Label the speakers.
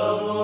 Speaker 1: the